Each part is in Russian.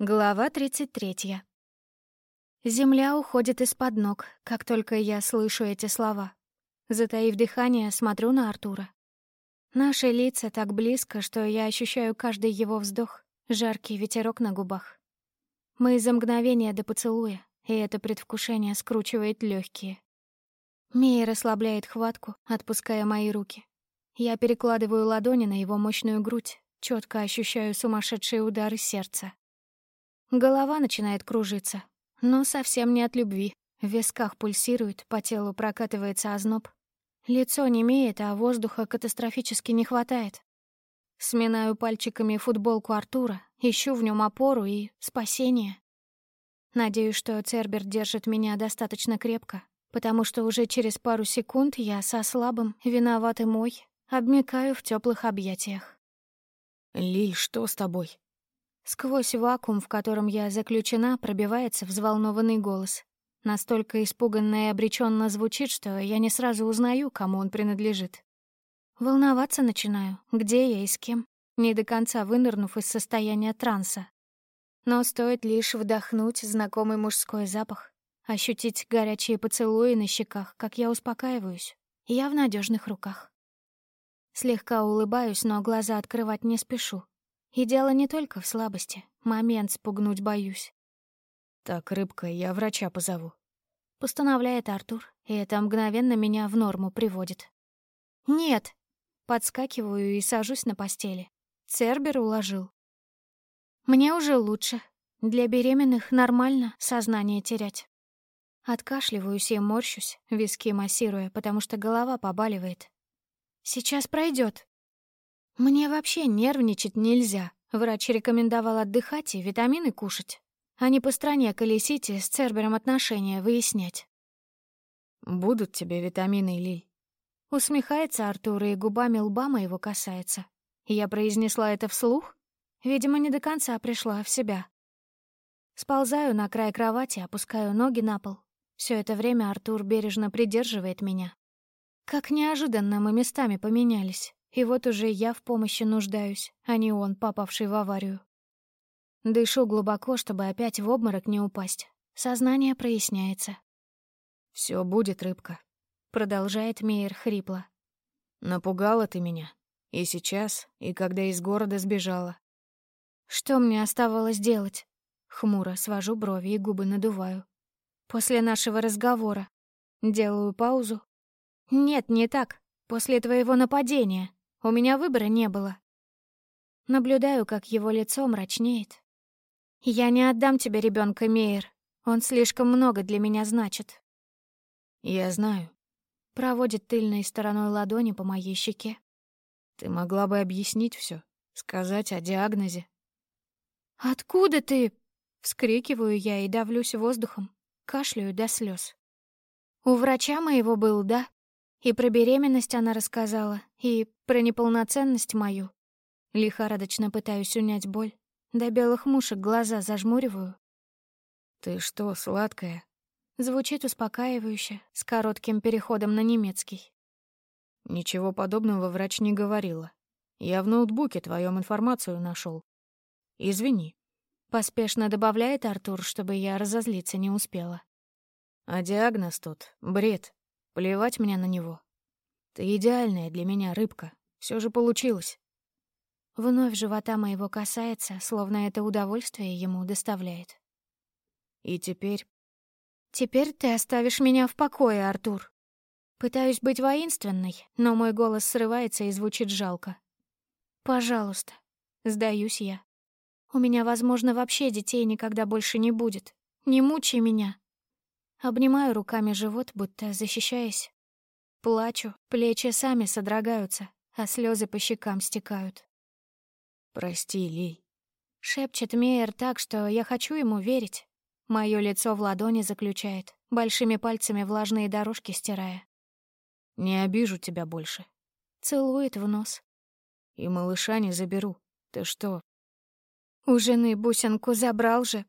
Глава 33. Земля уходит из-под ног, как только я слышу эти слова. Затаив дыхание, смотрю на Артура. Наши лица так близко, что я ощущаю каждый его вздох, жаркий ветерок на губах. Мы за мгновение до поцелуя, и это предвкушение скручивает легкие. Мия расслабляет хватку, отпуская мои руки. Я перекладываю ладони на его мощную грудь, четко ощущаю сумасшедшие удары сердца. Голова начинает кружиться, но совсем не от любви. В висках пульсирует, по телу прокатывается озноб. Лицо не имеет, а воздуха катастрофически не хватает. Сминаю пальчиками футболку Артура, ищу в нем опору и спасение. Надеюсь, что Цербер держит меня достаточно крепко, потому что уже через пару секунд я со слабым, виноватый мой, обмикаю в теплых объятиях. «Лиль, что с тобой?» Сквозь вакуум, в котором я заключена, пробивается взволнованный голос. Настолько испуганно и обреченно звучит, что я не сразу узнаю, кому он принадлежит. Волноваться начинаю, где я и с кем, не до конца вынырнув из состояния транса. Но стоит лишь вдохнуть знакомый мужской запах, ощутить горячие поцелуи на щеках, как я успокаиваюсь. Я в надежных руках. Слегка улыбаюсь, но глаза открывать не спешу. И дело не только в слабости. Момент спугнуть боюсь. «Так, рыбка, я врача позову», — постановляет Артур, и это мгновенно меня в норму приводит. «Нет!» — подскакиваю и сажусь на постели. Цербер уложил. «Мне уже лучше. Для беременных нормально сознание терять». Откашливаюсь и морщусь, виски массируя, потому что голова побаливает. «Сейчас пройдет. Мне вообще нервничать нельзя. Врач рекомендовал отдыхать и витамины кушать, а не по стране колесить и с Цербером отношения выяснять. «Будут тебе витамины, Лиль». Усмехается Артур и губами лба моего касается. Я произнесла это вслух? Видимо, не до конца пришла в себя. Сползаю на край кровати, опускаю ноги на пол. Все это время Артур бережно придерживает меня. Как неожиданно мы местами поменялись. И вот уже я в помощи нуждаюсь, а не он, попавший в аварию. Дышу глубоко, чтобы опять в обморок не упасть. Сознание проясняется. Все будет, рыбка», — продолжает Мейер хрипло. «Напугала ты меня. И сейчас, и когда из города сбежала». «Что мне оставалось делать?» Хмуро свожу брови и губы надуваю. «После нашего разговора. Делаю паузу. Нет, не так. После твоего нападения. У меня выбора не было. Наблюдаю, как его лицо мрачнеет. «Я не отдам тебе ребенка, Мейер. Он слишком много для меня значит». «Я знаю». Проводит тыльной стороной ладони по моей щеке. «Ты могла бы объяснить все, сказать о диагнозе». «Откуда ты?» Вскрикиваю я и давлюсь воздухом, кашляю до слез. «У врача моего был, да?» И про беременность она рассказала, и про неполноценность мою. Лихорадочно пытаюсь унять боль. До белых мушек глаза зажмуриваю. «Ты что, сладкая?» Звучит успокаивающе, с коротким переходом на немецкий. «Ничего подобного врач не говорила. Я в ноутбуке твоем информацию нашел. Извини». Поспешно добавляет Артур, чтобы я разозлиться не успела. А диагноз тут — бред. Плевать мне на него. Ты идеальная для меня рыбка. Все же получилось. Вновь живота моего касается, словно это удовольствие ему доставляет. И теперь... Теперь ты оставишь меня в покое, Артур. Пытаюсь быть воинственной, но мой голос срывается и звучит жалко. Пожалуйста, сдаюсь я. У меня, возможно, вообще детей никогда больше не будет. Не мучай меня. Обнимаю руками живот, будто защищаясь. Плачу, плечи сами содрогаются, а слезы по щекам стекают. «Прости, Лей», — шепчет Мейер так, что я хочу ему верить. Моё лицо в ладони заключает, большими пальцами влажные дорожки стирая. «Не обижу тебя больше». Целует в нос. «И малыша не заберу. Ты что?» «У жены бусинку забрал же».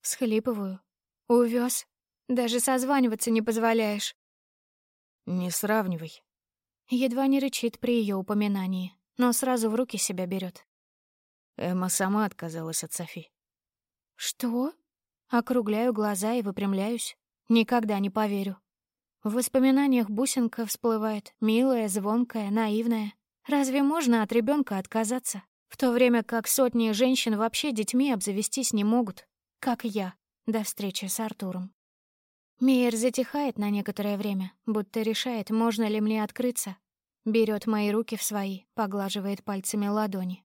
Схлипываю. Увез. Даже созваниваться не позволяешь. Не сравнивай. Едва не рычит при ее упоминании, но сразу в руки себя берет. Эмма сама отказалась от Софи. «Что?» Округляю глаза и выпрямляюсь. Никогда не поверю. В воспоминаниях бусинка всплывает, милая, звонкая, наивная. Разве можно от ребенка отказаться? В то время как сотни женщин вообще детьми обзавестись не могут, как я, до встречи с Артуром. Мейер затихает на некоторое время, будто решает, можно ли мне открыться. Берет мои руки в свои, поглаживает пальцами ладони.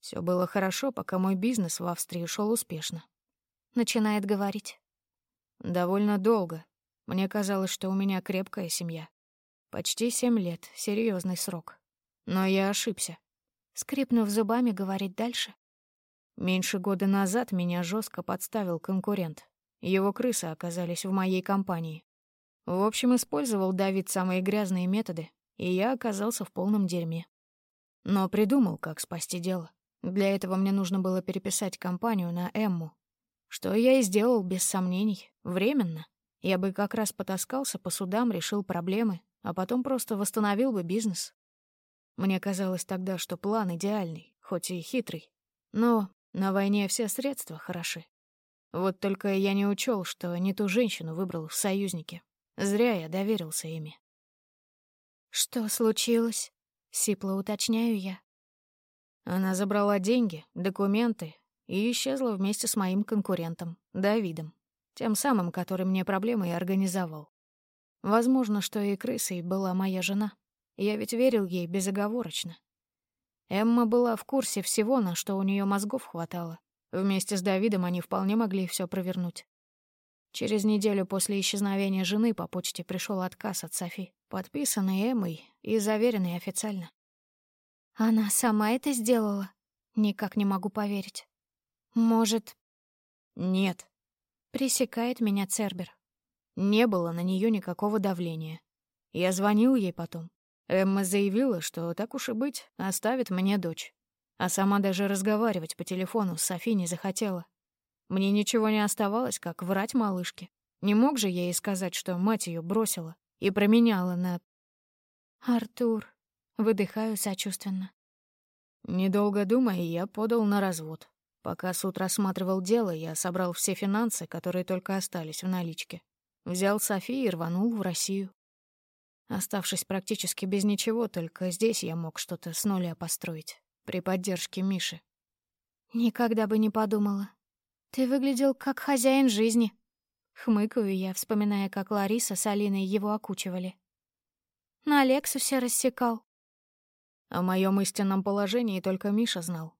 Все было хорошо, пока мой бизнес в Австрии шел успешно. Начинает говорить. Довольно долго, мне казалось, что у меня крепкая семья. Почти семь лет, серьезный срок. Но я ошибся. Скрипнув зубами, говорит дальше. Меньше года назад меня жестко подставил конкурент. Его крысы оказались в моей компании. В общем, использовал Давид самые грязные методы, и я оказался в полном дерьме. Но придумал, как спасти дело. Для этого мне нужно было переписать компанию на Эмму. Что я и сделал без сомнений, временно. Я бы как раз потаскался по судам, решил проблемы, а потом просто восстановил бы бизнес. Мне казалось тогда, что план идеальный, хоть и хитрый. Но на войне все средства хороши. Вот только я не учел, что не ту женщину выбрал в союзнике. Зря я доверился ими. «Что случилось?» — сипло уточняю я. Она забрала деньги, документы и исчезла вместе с моим конкурентом, Давидом. Тем самым, который мне проблемы и организовал. Возможно, что и крысой была моя жена. Я ведь верил ей безоговорочно. Эмма была в курсе всего, на что у нее мозгов хватало. Вместе с Давидом они вполне могли все провернуть. Через неделю после исчезновения жены по почте пришел отказ от Софи, подписанный Эммой и заверенный официально. Она сама это сделала? Никак не могу поверить. Может... Нет, Пресекает меня Цербер. Не было на нее никакого давления. Я звонил ей потом. Эмма заявила, что так уж и быть, оставит мне дочь. А сама даже разговаривать по телефону с Софи не захотела. Мне ничего не оставалось, как врать малышке. Не мог же я ей сказать, что мать ее бросила и променяла на... «Артур», — выдыхаю сочувственно. Недолго думая, я подал на развод. Пока суд рассматривал дело, я собрал все финансы, которые только остались в наличке. Взял Софи и рванул в Россию. Оставшись практически без ничего, только здесь я мог что-то с нуля построить, при поддержке Миши. Никогда бы не подумала. Ты выглядел как хозяин жизни. Хмыкаю я, вспоминая, как Лариса с Алиной его окучивали. На Лексусе рассекал. О моем истинном положении только Миша знал.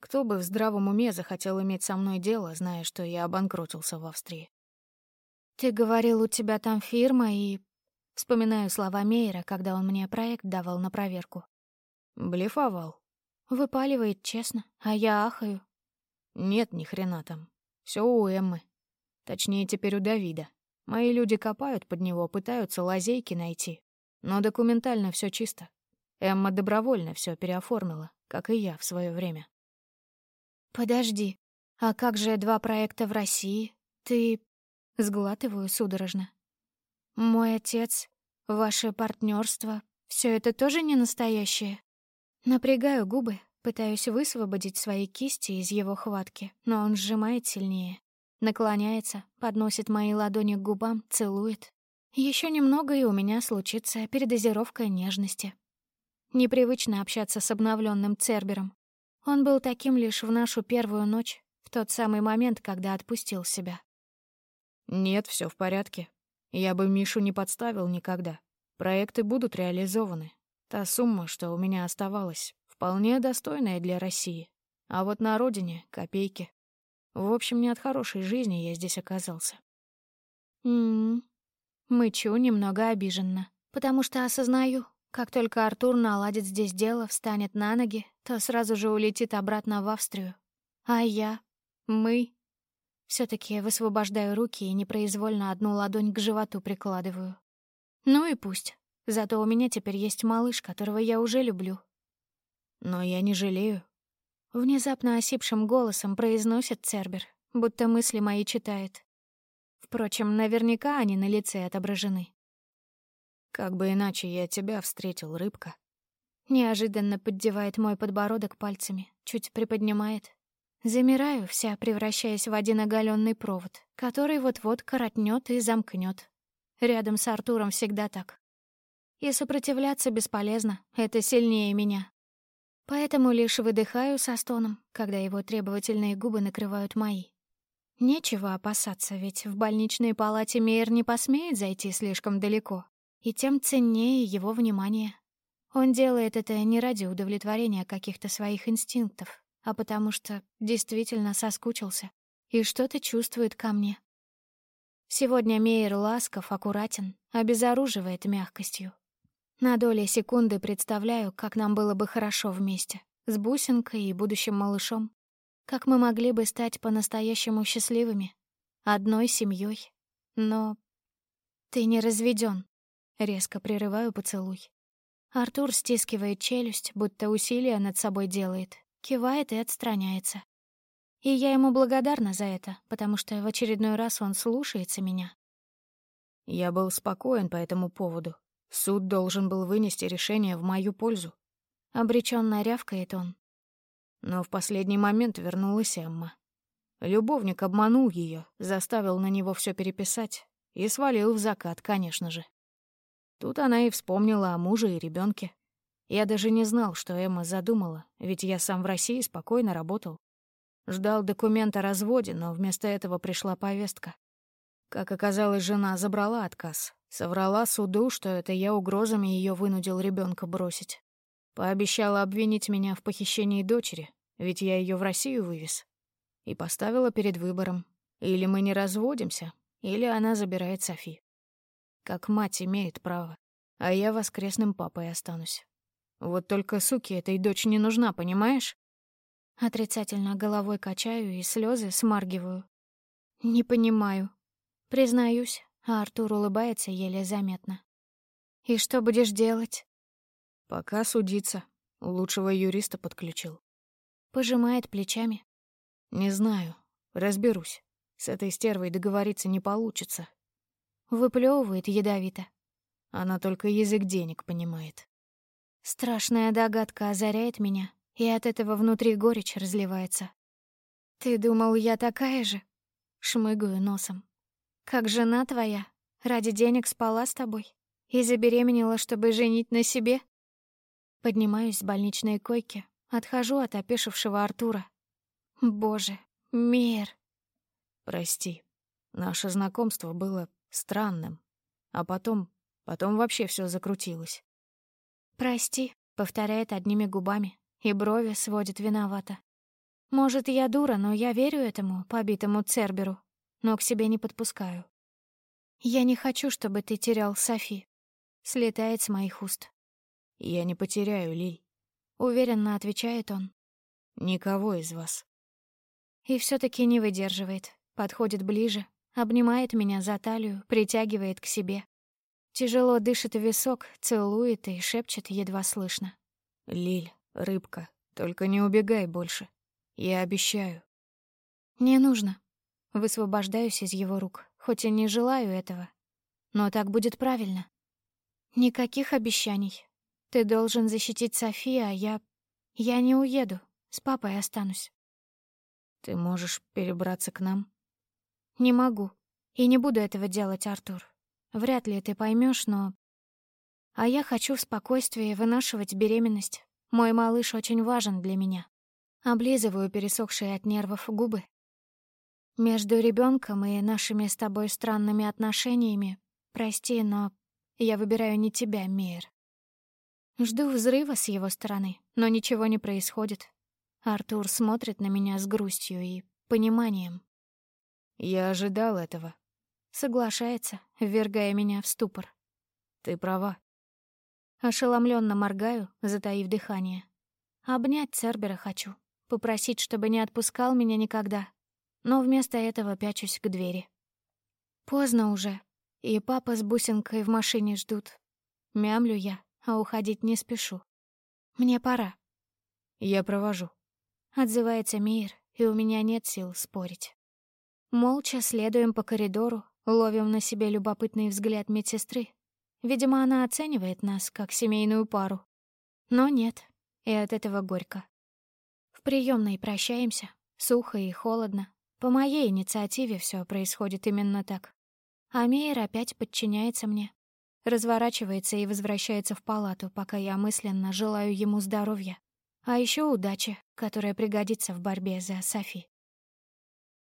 Кто бы в здравом уме захотел иметь со мной дело, зная, что я обанкротился в Австрии? «Ты говорил, у тебя там фирма и...» Вспоминаю слова Мейера, когда он мне проект давал на проверку. Блефовал. Выпаливает честно, а я ахаю. Нет, ни хрена там. Все у Эммы. Точнее, теперь у Давида. Мои люди копают под него, пытаются лазейки найти. Но документально все чисто. Эмма добровольно все переоформила, как и я в свое время. «Подожди, а как же два проекта в России? Ты...» Сглатываю судорожно. «Мой отец, ваше партнерство, все это тоже не настоящее?» Напрягаю губы, пытаюсь высвободить свои кисти из его хватки, но он сжимает сильнее. Наклоняется, подносит мои ладони к губам, целует. Еще немного, и у меня случится передозировка нежности. Непривычно общаться с обновленным Цербером, он был таким лишь в нашу первую ночь, в тот самый момент, когда отпустил себя. Нет, все в порядке. Я бы Мишу не подставил никогда. Проекты будут реализованы. Та сумма, что у меня оставалась, вполне достойная для России. А вот на родине — копейки. В общем, не от хорошей жизни я здесь оказался. М-м. Мычу немного обиженно, потому что осознаю, как только Артур наладит здесь дело, встанет на ноги, то сразу же улетит обратно в Австрию. А я? Мы? все таки высвобождаю руки и непроизвольно одну ладонь к животу прикладываю. Ну и пусть. Зато у меня теперь есть малыш, которого я уже люблю. Но я не жалею. Внезапно осипшим голосом произносит Цербер, будто мысли мои читает. Впрочем, наверняка они на лице отображены. Как бы иначе я тебя встретил, рыбка. Неожиданно поддевает мой подбородок пальцами, чуть приподнимает. Замираю, вся превращаясь в один оголенный провод, который вот-вот коротнет и замкнет. Рядом с Артуром всегда так. И сопротивляться бесполезно, это сильнее меня. Поэтому лишь выдыхаю со стоном, когда его требовательные губы накрывают мои. Нечего опасаться, ведь в больничной палате Мейер не посмеет зайти слишком далеко, и тем ценнее его внимание. Он делает это не ради удовлетворения каких-то своих инстинктов, а потому что действительно соскучился и что-то чувствует ко мне. Сегодня Мейер ласков, аккуратен, обезоруживает мягкостью. На доли секунды представляю, как нам было бы хорошо вместе, с бусинкой и будущим малышом. Как мы могли бы стать по-настоящему счастливыми, одной семьей. Но ты не разведен. Резко прерываю поцелуй. Артур стискивает челюсть, будто усилия над собой делает, кивает и отстраняется. И я ему благодарна за это, потому что в очередной раз он слушается меня. Я был спокоен по этому поводу. Суд должен был вынести решение в мою пользу. Обречённо рявкает он. Но в последний момент вернулась Эмма. Любовник обманул ее, заставил на него все переписать и свалил в закат, конечно же. Тут она и вспомнила о муже и ребенке. Я даже не знал, что Эмма задумала, ведь я сам в России спокойно работал. Ждал документа о разводе, но вместо этого пришла повестка. Как оказалось, жена забрала отказ, соврала суду, что это я угрозами ее вынудил ребенка бросить. Пообещала обвинить меня в похищении дочери, ведь я ее в Россию вывез. И поставила перед выбором. Или мы не разводимся, или она забирает Софи. Как мать имеет право, а я воскресным папой останусь. Вот только суке этой дочь не нужна, понимаешь? Отрицательно головой качаю и слезы смаргиваю. Не понимаю. Признаюсь, а Артур улыбается еле заметно. И что будешь делать? Пока судиться. Лучшего юриста подключил. Пожимает плечами. Не знаю. Разберусь. С этой стервой договориться не получится. Выплевывает ядовито. Она только язык денег понимает. Страшная догадка озаряет меня, и от этого внутри горечь разливается. «Ты думал, я такая же?» Шмыгаю носом. «Как жена твоя, ради денег спала с тобой и забеременела, чтобы женить на себе?» Поднимаюсь с больничной койки, отхожу от опешившего Артура. Боже, Мир. Прости. Наше знакомство было странным. А потом, потом вообще все закрутилось. Прости, повторяет одними губами, и брови сводит виновато. Может, я дура, но я верю этому побитому Церберу, но к себе не подпускаю. Я не хочу, чтобы ты терял Софи. Слетает с моих уст. «Я не потеряю, Лиль», — уверенно отвечает он. «Никого из вас». И все таки не выдерживает, подходит ближе, обнимает меня за талию, притягивает к себе. Тяжело дышит в висок, целует и шепчет едва слышно. «Лиль, рыбка, только не убегай больше. Я обещаю». «Не нужно». Высвобождаюсь из его рук, хоть и не желаю этого. Но так будет правильно. Никаких обещаний, ты должен защитить Софи, а я... Я не уеду. С папой останусь. Ты можешь перебраться к нам? Не могу. И не буду этого делать, Артур. Вряд ли ты поймешь, но... А я хочу в спокойствии вынашивать беременность. Мой малыш очень важен для меня. Облизываю пересохшие от нервов губы. Между ребенком и нашими с тобой странными отношениями, прости, но я выбираю не тебя, Мейер. Жду взрыва с его стороны, но ничего не происходит. Артур смотрит на меня с грустью и пониманием. «Я ожидал этого». Соглашается, ввергая меня в ступор. «Ты права». Ошеломленно моргаю, затаив дыхание. Обнять Цербера хочу, попросить, чтобы не отпускал меня никогда. Но вместо этого пячусь к двери. Поздно уже, и папа с бусинкой в машине ждут. Мямлю я, а уходить не спешу. Мне пора. Я провожу. Отзывается Мир, и у меня нет сил спорить. Молча следуем по коридору, ловим на себе любопытный взгляд медсестры. Видимо, она оценивает нас как семейную пару. Но нет, и от этого горько. В приемной прощаемся, Сухо и холодно. По моей инициативе все происходит именно так. А Мейер опять подчиняется мне. Разворачивается и возвращается в палату, пока я мысленно желаю ему здоровья. А еще удачи, которая пригодится в борьбе за Софи.